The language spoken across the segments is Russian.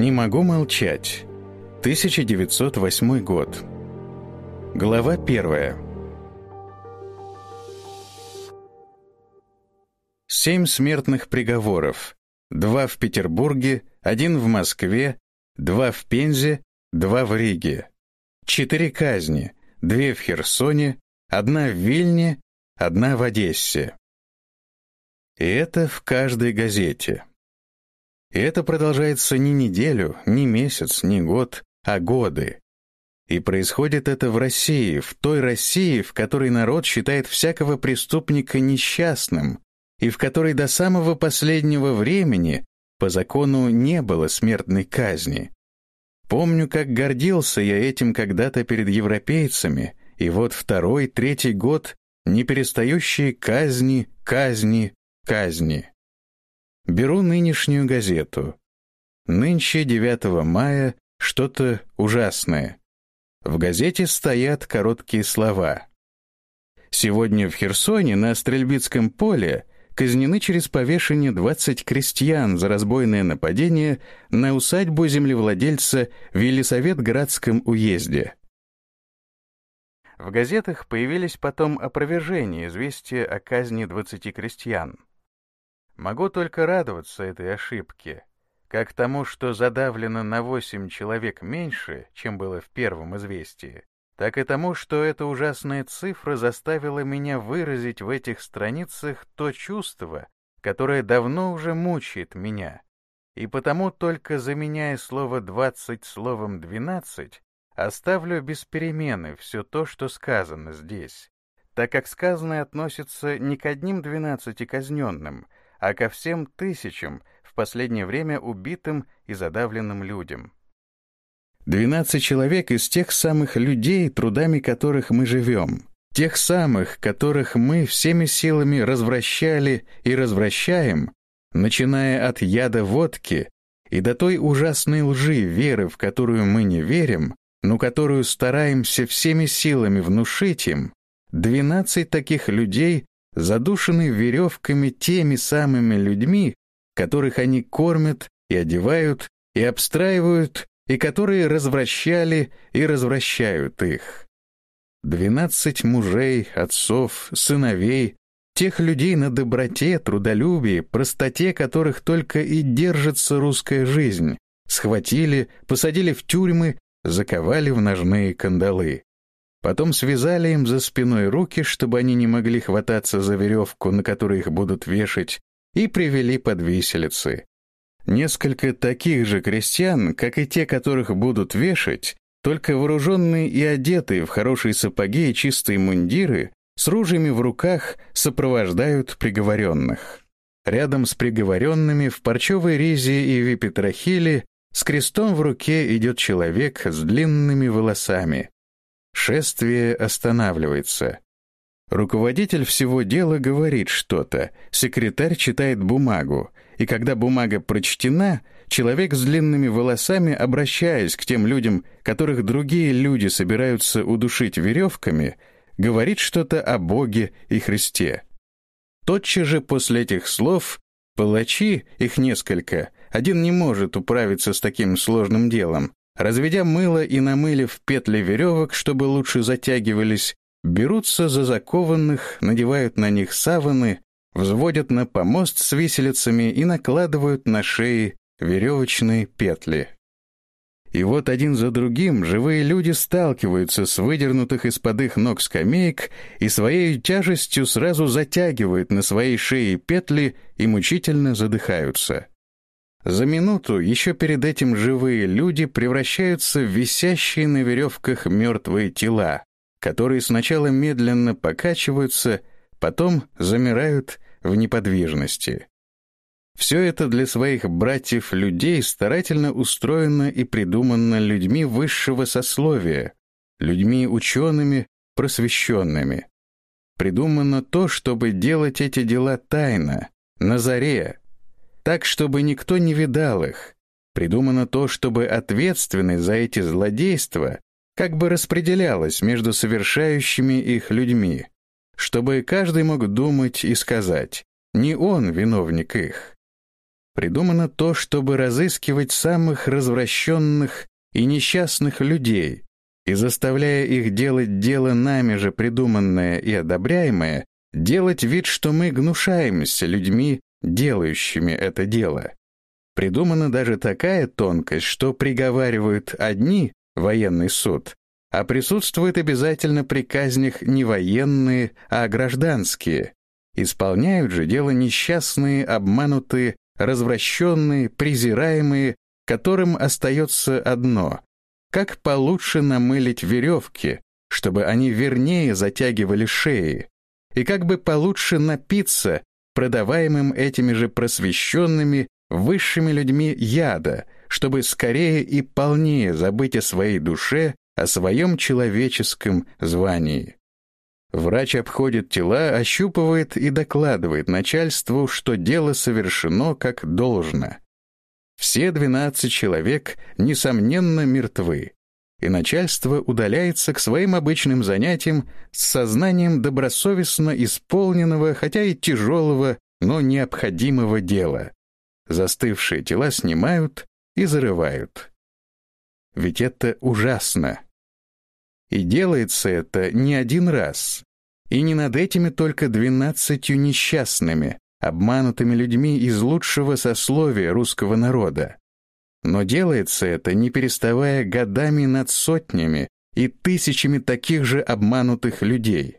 Не могу молчать. 1908 год. Глава первая. Семь смертных приговоров. Два в Петербурге, один в Москве, два в Пензе, два в Риге. Четыре казни, две в Херсоне, одна в Вильне, одна в Одессе. И это в каждой газете. И это продолжается не неделю, не месяц, не год, а годы. И происходит это в России, в той России, в которой народ считает всякого преступника несчастным, и в которой до самого последнего времени по закону не было смертной казни. Помню, как гордился я этим когда-то перед европейцами, и вот второй, третий год неперестающие казни, казни, казни. Беру нынешнюю газету. Нынче 9 мая что-то ужасное. В газете стоят короткие слова. Сегодня в Херсоне на Стрельбицком поле казнены через повешение 20 крестьян за разбойное нападение на усадьбу землевладельца в Елисаветградском уезде. В газетах появились потом опровержения известия о казни 20 крестьян. Могу только радоваться этой ошибке, как тому, что задавлено на восемь человек меньше, чем было в первом известии, так и тому, что эта ужасная цифра заставила меня выразить в этих страницах то чувство, которое давно уже мучает меня, и потому только заменяя слово «двадцать» словом «двенадцать», оставлю без перемены все то, что сказано здесь, так как сказанное относится не к одним двенадцати казненным — а ко всем тысячам в последнее время убитым и задавленным людям. Двенадцать человек из тех самых людей, трудами которых мы живем, тех самых, которых мы всеми силами развращали и развращаем, начиная от яда водки и до той ужасной лжи веры, в которую мы не верим, но которую стараемся всеми силами внушить им, двенадцать таких людей задушены веревками теми самыми людьми, которых они кормят и одевают и обстраивают, и которые развращали и развращают их. Двенадцать мужей, отцов, сыновей, тех людей на доброте, трудолюбии, простоте которых только и держится русская жизнь, схватили, посадили в тюрьмы, заковали в ножные кандалы. Потом связали им за спиной руки, чтобы они не могли хвататься за веревку, на которой их будут вешать, и привели под виселицы. Несколько таких же крестьян, как и те, которых будут вешать, только вооруженные и одетые в хорошие сапоги и чистые мундиры, с ружьями в руках сопровождают приговоренных. Рядом с приговоренными в парчевой ризе и випетрахиле с крестом в руке идет человек с длинными волосами, Шествие останавливается. Руководитель всего дела говорит что-то, секретарь читает бумагу, и когда бумага прочтена, человек с длинными волосами, обращаясь к тем людям, которых другие люди собираются удушить веревками, говорит что-то о Боге и Христе. Тотчас же после этих слов палачи, их несколько, один не может управиться с таким сложным делом, Разведя мыло и намылив петли веревок, чтобы лучше затягивались, берутся за закованных, надевают на них саваны, взводят на помост с виселицами и накладывают на шеи веревочные петли. И вот один за другим живые люди сталкиваются с выдернутых из-под их ног скамеек и своей тяжестью сразу затягивают на своей шее петли и мучительно задыхаются. За минуту еще перед этим живые люди превращаются в висящие на веревках мертвые тела, которые сначала медленно покачиваются, потом замирают в неподвижности. Все это для своих братьев-людей старательно устроено и придумано людьми высшего сословия, людьми учеными, просвещенными. Придумано то, чтобы делать эти дела тайно, на заре, так, чтобы никто не видал их. Придумано то, чтобы ответственность за эти злодейства как бы распределялась между совершающими их людьми, чтобы каждый мог думать и сказать, не он виновник их. Придумано то, чтобы разыскивать самых развращенных и несчастных людей и, заставляя их делать дело нами же придуманное и одобряемое, делать вид, что мы гнушаемся людьми, делающими это дело. Придумана даже такая тонкость, что приговаривают одни военный суд, а присутствуют обязательно при казнях не военные, а гражданские. Исполняют же дело несчастные, обманутые, развращенные, презираемые, которым остается одно — как получше намылить веревки, чтобы они вернее затягивали шеи, и как бы получше напиться продаваемым этими же просвещенными, высшими людьми яда, чтобы скорее и полнее забыть о своей душе, о своем человеческом звании. Врач обходит тела, ощупывает и докладывает начальству, что дело совершено как должно. Все 12 человек, несомненно, мертвы, и начальство удаляется к своим обычным занятиям с сознанием добросовестно исполненного, хотя и тяжелого, но необходимого дела. Застывшие тела снимают и зарывают. Ведь это ужасно. И делается это не один раз. И не над этими только двенадцатью несчастными, обманутыми людьми из лучшего сословия русского народа. Но делается это, не переставая годами над сотнями и тысячами таких же обманутых людей.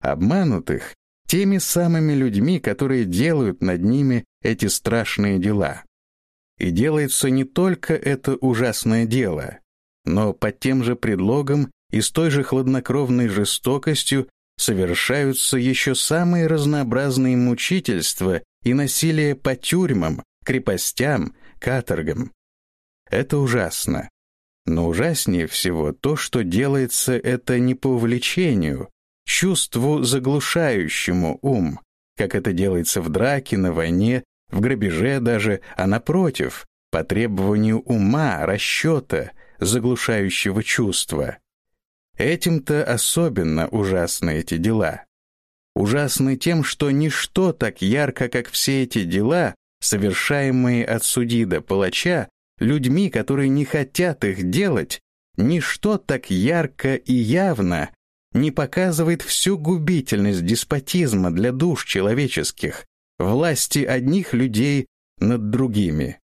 Обманутых теми самыми людьми, которые делают над ними эти страшные дела. И делается не только это ужасное дело, но под тем же предлогом и с той же хладнокровной жестокостью совершаются еще самые разнообразные мучительства и насилие по тюрьмам, крепостям, каторгам. Это ужасно. Но ужаснее всего то, что делается это не по увлечению, чувству, заглушающему ум, как это делается в драке, на войне, в грабеже даже, а напротив, по требованию ума, расчета, заглушающего чувства. Этим-то особенно ужасны эти дела. Ужасны тем, что ничто так ярко, как все эти дела, совершаемые от судьи до палача, людьми, которые не хотят их делать, ничто так ярко и явно не показывает всю губительность деспотизма для душ человеческих, власти одних людей над другими.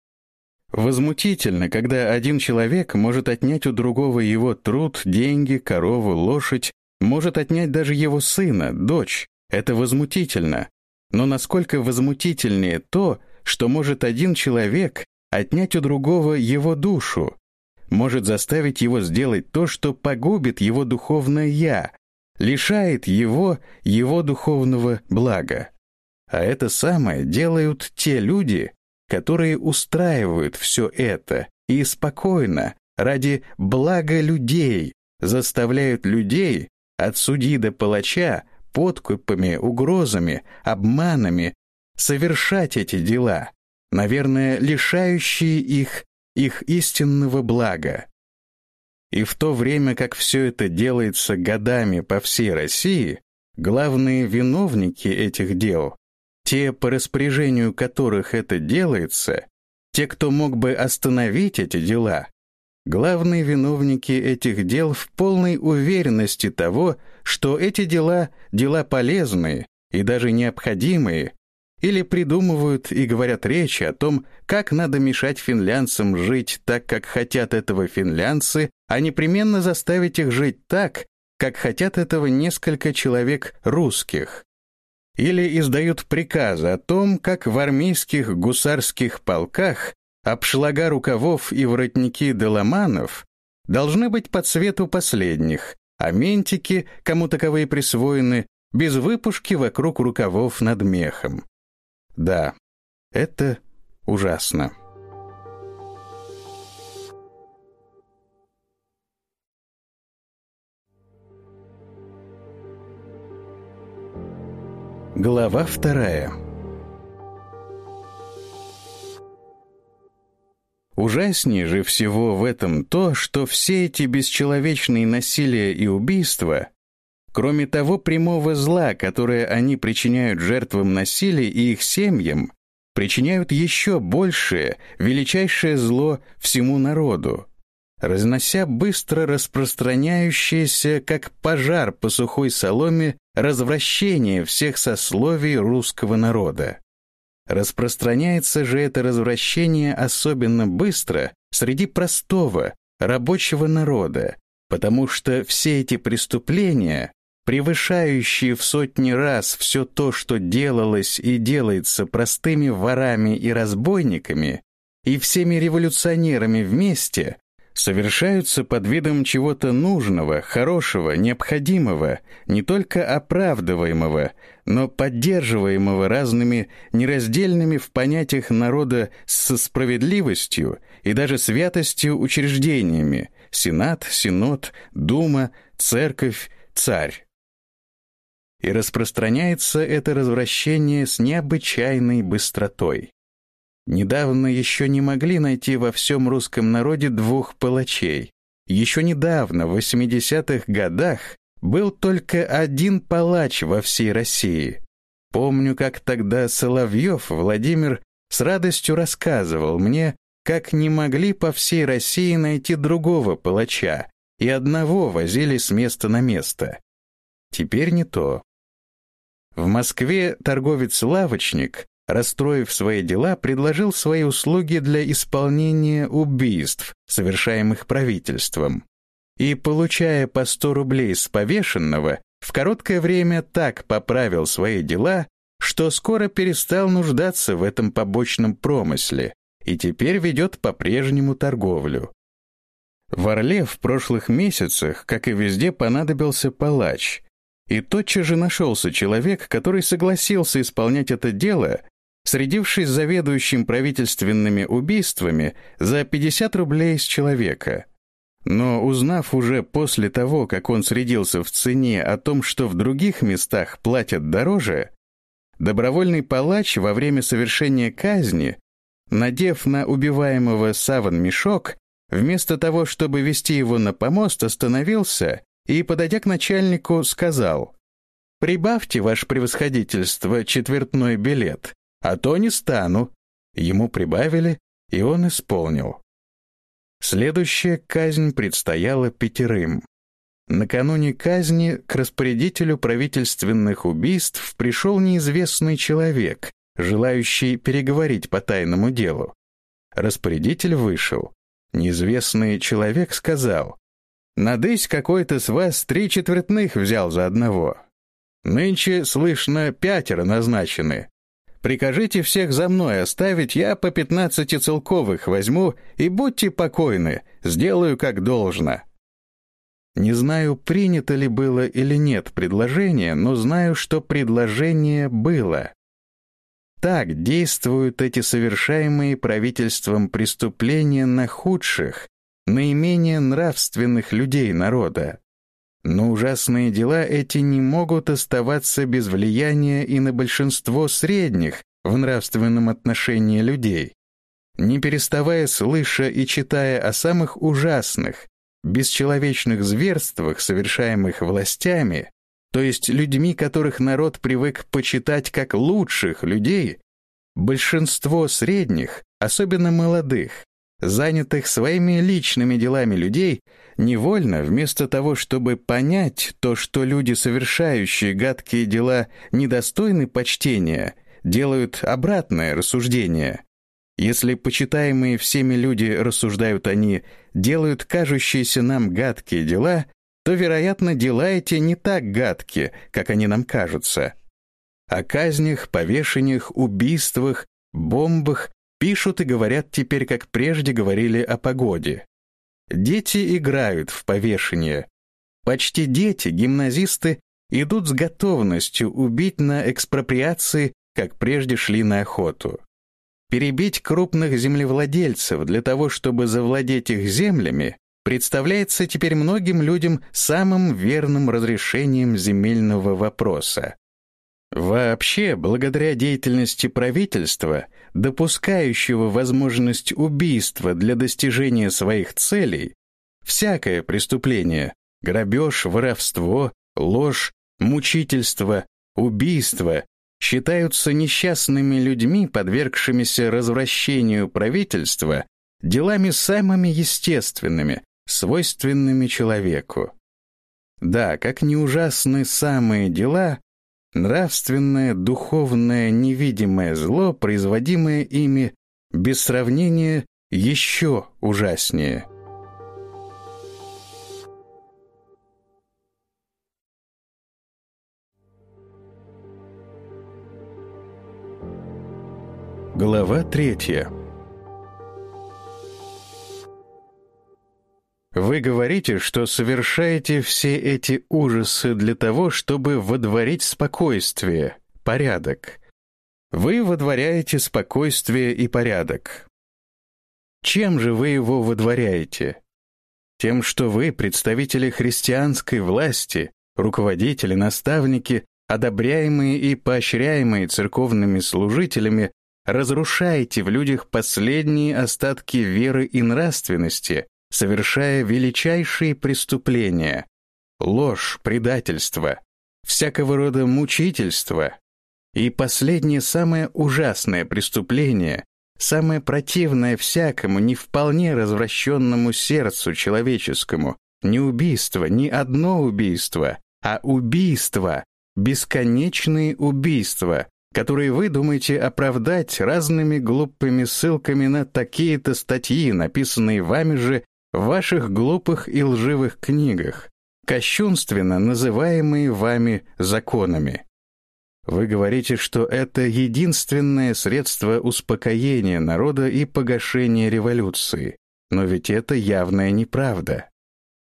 Возмутительно, когда один человек может отнять у другого его труд, деньги, корову, лошадь, может отнять даже его сына, дочь. Это возмутительно. Но насколько возмутительнее то, что может один человек отнять у другого его душу, может заставить его сделать то, что погубит его духовное «я», лишает его его духовного блага. А это самое делают те люди, которые устраивают все это и спокойно, ради блага людей, заставляют людей от судьи до палача подкупами, угрозами, обманами совершать эти дела, наверное, лишающие их их истинного блага. И в то время, как все это делается годами по всей России, главные виновники этих дел те, по распоряжению которых это делается, те, кто мог бы остановить эти дела, главные виновники этих дел в полной уверенности того, что эти дела — дела полезные и даже необходимые, или придумывают и говорят речи о том, как надо мешать финлянцам жить так, как хотят этого финлянцы, а непременно заставить их жить так, как хотят этого несколько человек русских или издают приказы о том, как в армейских гусарских полках обшлага рукавов и воротники доломанов должны быть по цвету последних, а ментики, кому таковые присвоены, без выпушки вокруг рукавов над мехом. Да, это ужасно. Глава вторая Ужаснее же всего в этом то, что все эти бесчеловечные насилия и убийства, кроме того прямого зла, которое они причиняют жертвам насилия и их семьям, причиняют еще большее, величайшее зло всему народу, разнося быстро распространяющееся, как пожар по сухой соломе, развращение всех сословий русского народа. Распространяется же это развращение особенно быстро среди простого, рабочего народа, потому что все эти преступления, превышающие в сотни раз все то, что делалось и делается простыми ворами и разбойниками, и всеми революционерами вместе, совершаются под видом чего-то нужного, хорошего, необходимого, не только оправдываемого, но поддерживаемого разными нераздельными в понятиях народа со справедливостью и даже святостью учреждениями Сенат, Синод, Дума, Церковь, Царь. И распространяется это развращение с необычайной быстротой. Недавно еще не могли найти во всем русском народе двух палачей. Еще недавно, в 80-х годах, был только один палач во всей России. Помню, как тогда Соловьев Владимир с радостью рассказывал мне, как не могли по всей России найти другого палача, и одного возили с места на место. Теперь не то. В Москве торговец-лавочник расстроив свои дела, предложил свои услуги для исполнения убийств, совершаемых правительством. И, получая по 100 рублей с повешенного, в короткое время так поправил свои дела, что скоро перестал нуждаться в этом побочном промысле и теперь ведет по-прежнему торговлю. В Орле в прошлых месяцах, как и везде, понадобился палач, и тотчас же нашелся человек, который согласился исполнять это дело средившись заведующим правительственными убийствами за 50 рублей с человека. Но узнав уже после того, как он средился в цене о том, что в других местах платят дороже, добровольный палач во время совершения казни, надев на убиваемого саван мешок, вместо того, чтобы вести его на помост, остановился и, подойдя к начальнику, сказал «Прибавьте, ваше превосходительство, четвертной билет, а то не стану». Ему прибавили, и он исполнил. Следующая казнь предстояла пятерым. Накануне казни к распорядителю правительственных убийств пришел неизвестный человек, желающий переговорить по тайному делу. Распорядитель вышел. Неизвестный человек сказал, «Надысь какой-то с вас три четвертных взял за одного. Нынче, слышно, пятеро назначены, Прикажите всех за мной оставить, я по пятнадцати целковых возьму, и будьте покойны, сделаю как должно». Не знаю, принято ли было или нет предложение, но знаю, что предложение было. Так действуют эти совершаемые правительством преступления на худших, наименее нравственных людей народа. Но ужасные дела эти не могут оставаться без влияния и на большинство средних в нравственном отношении людей. Не переставая слыша и читая о самых ужасных, бесчеловечных зверствах, совершаемых властями, то есть людьми, которых народ привык почитать как лучших людей, большинство средних, особенно молодых, занятых своими личными делами людей, невольно, вместо того, чтобы понять то, что люди, совершающие гадкие дела, недостойны почтения, делают обратное рассуждение. Если почитаемые всеми люди, рассуждают они, делают кажущиеся нам гадкие дела, то, вероятно, дела эти не так гадкие, как они нам кажутся. О казнях, повешениях, убийствах, бомбах Пишут и говорят теперь, как прежде говорили о погоде. Дети играют в повешение. Почти дети, гимназисты, идут с готовностью убить на экспроприации, как прежде шли на охоту. Перебить крупных землевладельцев для того, чтобы завладеть их землями, представляется теперь многим людям самым верным разрешением земельного вопроса. Вообще, благодаря деятельности правительства, допускающего возможность убийства для достижения своих целей, всякое преступление — грабеж, воровство, ложь, мучительство, убийство — считаются несчастными людьми, подвергшимися развращению правительства, делами самыми естественными, свойственными человеку. Да, как ни ужасны самые дела, нравственное, духовное, невидимое зло, производимое ими, без сравнения, еще ужаснее. Глава третья Вы говорите, что совершаете все эти ужасы для того, чтобы водворить спокойствие, порядок. Вы водворяете спокойствие и порядок. Чем же вы его водворяете? Тем, что вы, представители христианской власти, руководители, наставники, одобряемые и поощряемые церковными служителями, разрушаете в людях последние остатки веры и нравственности, совершая величайшие преступления — ложь, предательство, всякого рода мучительство. И последнее самое ужасное преступление, самое противное всякому не вполне развращенному сердцу человеческому, не убийство, не одно убийство, а убийство, бесконечные убийства, которые вы думаете оправдать разными глупыми ссылками на такие-то статьи, написанные вами же в ваших глупых и лживых книгах, кощунственно называемые вами законами. Вы говорите, что это единственное средство успокоения народа и погашения революции, но ведь это явная неправда.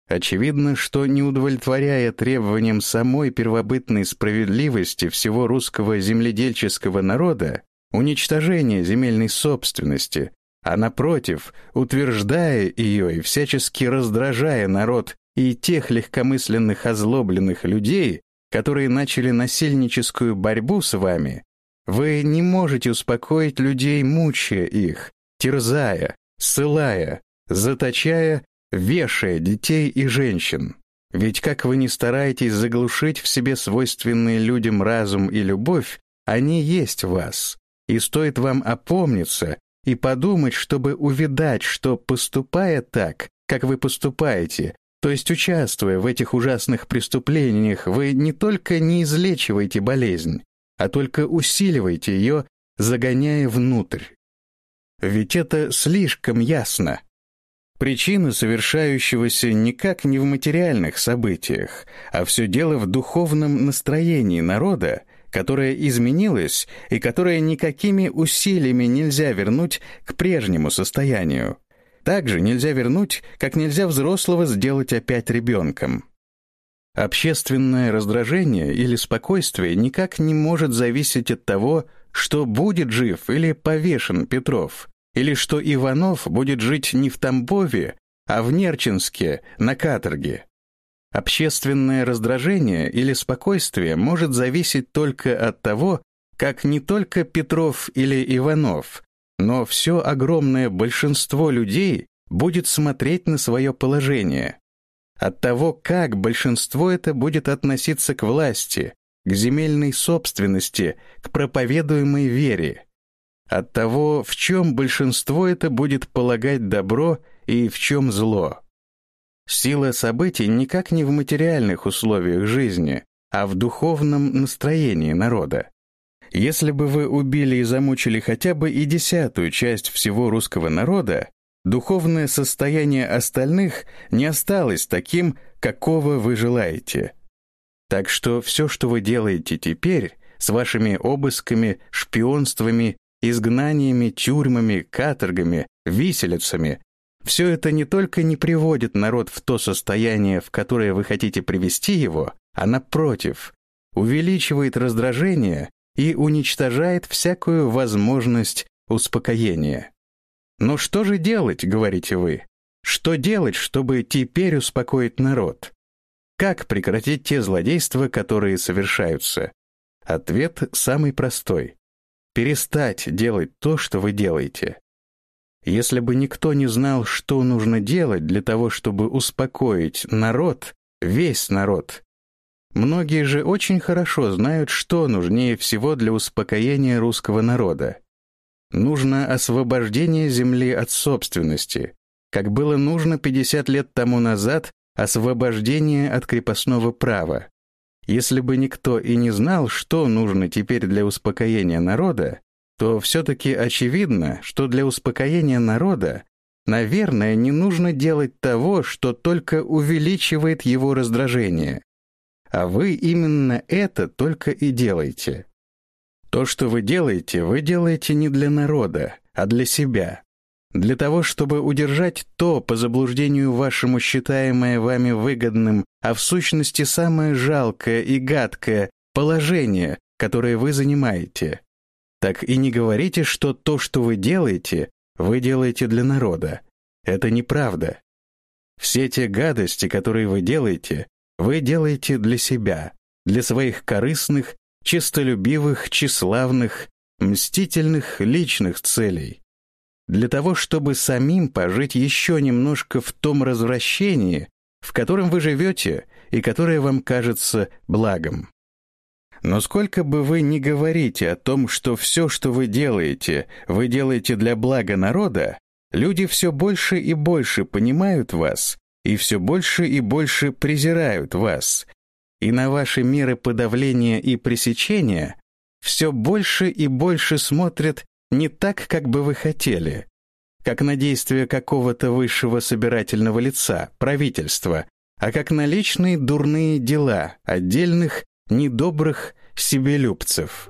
Очевидно, что не удовлетворяя требованиям самой первобытной справедливости всего русского земледельческого народа, уничтожение земельной собственности, а напротив, утверждая ее и всячески раздражая народ и тех легкомысленных озлобленных людей, которые начали насильническую борьбу с вами, вы не можете успокоить людей, мучая их, терзая, ссылая, заточая, вешая детей и женщин. Ведь как вы не стараетесь заглушить в себе свойственные людям разум и любовь, они есть в вас. И стоит вам опомниться и подумать, чтобы увидать, что, поступая так, как вы поступаете, то есть участвуя в этих ужасных преступлениях, вы не только не излечиваете болезнь, а только усиливаете ее, загоняя внутрь. Ведь это слишком ясно. Причина совершающегося никак не в материальных событиях, а все дело в духовном настроении народа, которая изменилась и которая никакими усилиями нельзя вернуть к прежнему состоянию. Также нельзя вернуть, как нельзя взрослого сделать опять ребенком. Общественное раздражение или спокойствие никак не может зависеть от того, что будет жив или повешен Петров, или что Иванов будет жить не в Тамбове, а в Нерчинске, на каторге. Общественное раздражение или спокойствие может зависеть только от того, как не только Петров или Иванов, но все огромное большинство людей будет смотреть на свое положение. От того, как большинство это будет относиться к власти, к земельной собственности, к проповедуемой вере. От того, в чем большинство это будет полагать добро и в чем зло. Сила событий никак не в материальных условиях жизни, а в духовном настроении народа. Если бы вы убили и замучили хотя бы и десятую часть всего русского народа, духовное состояние остальных не осталось таким, какого вы желаете. Так что все, что вы делаете теперь, с вашими обысками, шпионствами, изгнаниями, тюрьмами, каторгами, виселицами, все это не только не приводит народ в то состояние, в которое вы хотите привести его, а напротив, увеличивает раздражение и уничтожает всякую возможность успокоения. Но что же делать, говорите вы? Что делать, чтобы теперь успокоить народ? Как прекратить те злодейства, которые совершаются? Ответ самый простой. Перестать делать то, что вы делаете. Если бы никто не знал, что нужно делать для того, чтобы успокоить народ, весь народ, Многие же очень хорошо знают, что нужнее всего для успокоения русского народа. Нужно освобождение земли от собственности, как было нужно 50 лет тому назад освобождение от крепостного права. Если бы никто и не знал, что нужно теперь для успокоения народа, то все-таки очевидно, что для успокоения народа, наверное, не нужно делать того, что только увеличивает его раздражение. А вы именно это только и делаете. То, что вы делаете, вы делаете не для народа, а для себя. Для того, чтобы удержать то, по заблуждению вашему считаемое вами выгодным, а в сущности самое жалкое и гадкое положение, которое вы занимаете. Так и не говорите, что то, что вы делаете, вы делаете для народа. Это неправда. Все те гадости, которые вы делаете, вы делаете для себя, для своих корыстных, честолюбивых, тщеславных, мстительных личных целей для того, чтобы самим пожить еще немножко в том развращении, в котором вы живете и которое вам кажется благом. Но сколько бы вы ни говорите о том, что все, что вы делаете, вы делаете для блага народа, люди все больше и больше понимают вас и все больше и больше презирают вас, и на ваши меры подавления и пресечения все больше и больше смотрят не так, как бы вы хотели, как на действия какого-то высшего собирательного лица, правительства, а как на личные дурные дела отдельных недобрых себелюбцев.